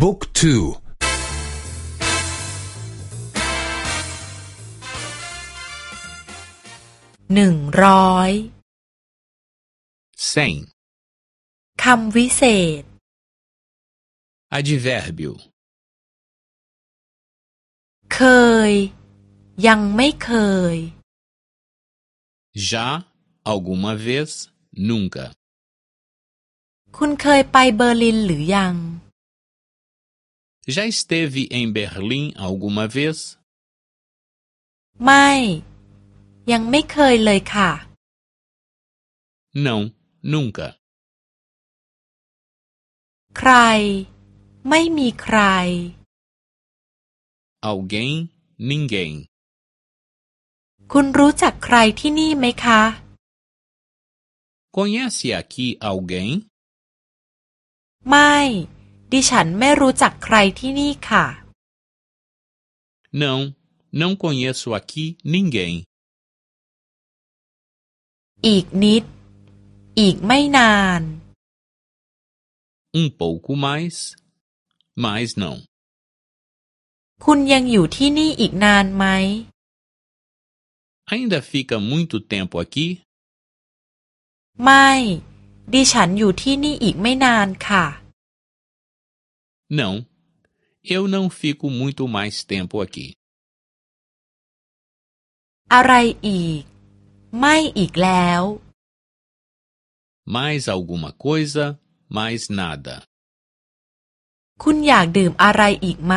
บุ๊กทูหนึ่งร้อยเซนคำวิเศษ advérbio เคย ยังไม่เคย já alguma vez nunca คุณเคยไปเบอร์ลินหรือยัง já esteve em Berlim alguma vez ไม่ ยังไม่เคยเลยค่ะ não nunca ใคร ไม่มีใคร alguém ninguém คุณรู้จักใครที่นี่ไหมคะ conhece aqui alguém ไม่ ดิฉันไม่รู้จักใครที่นี่ค่ะ não não conheço aqui ninguém อีกนิด อีกไม่นาน um pouco mais mas não คุณยังอยู่ที่นี่อีกนานไหม ainda fica muito tempo aqui ไม่ ดิฉันอยู่ที่นี่อีกไม่นานค่ะ não eu não fico muito mais tempo aqui อะไรอีก ไม่อีกแล้ว mais alguma coisa mais nada คุณอยากดื่มอะไรอีกไหม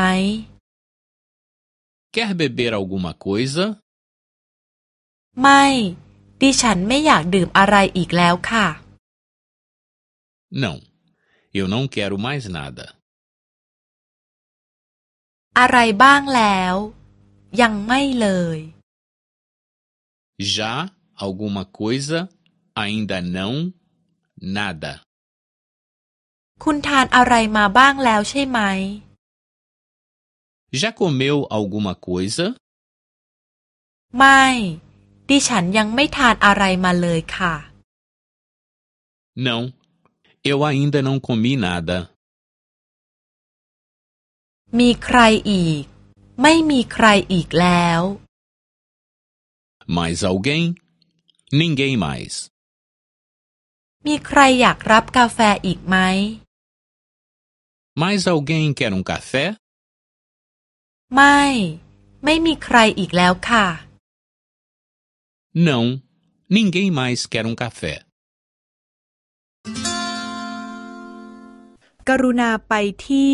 quer beber alguma coisa ไม่ ดิฉันไม่อยากดื่มอะไรอีกแล้วค่ะ não eu não quero mais nada อะไรบ้างแล้ว ยังไม่เลย já alguma coisa ainda não nada คุณทานอะไรมาบ้างแล้วใช่ไหม já comeu alguma coisa ไม่ ดิฉันยังไม่ทานอะไรมาเลยค่ะ não eu ainda não comi nada มีใครอีก ไม่มีใครอีกแล้ว mais alguém ninguém mais มีใครอยากรับกาแฟอีกไหม mais alguém quer um café ไม่ ไม่มีใครอีกแล้วค่ะ não ninguém mais quer um café กรุณาไปที่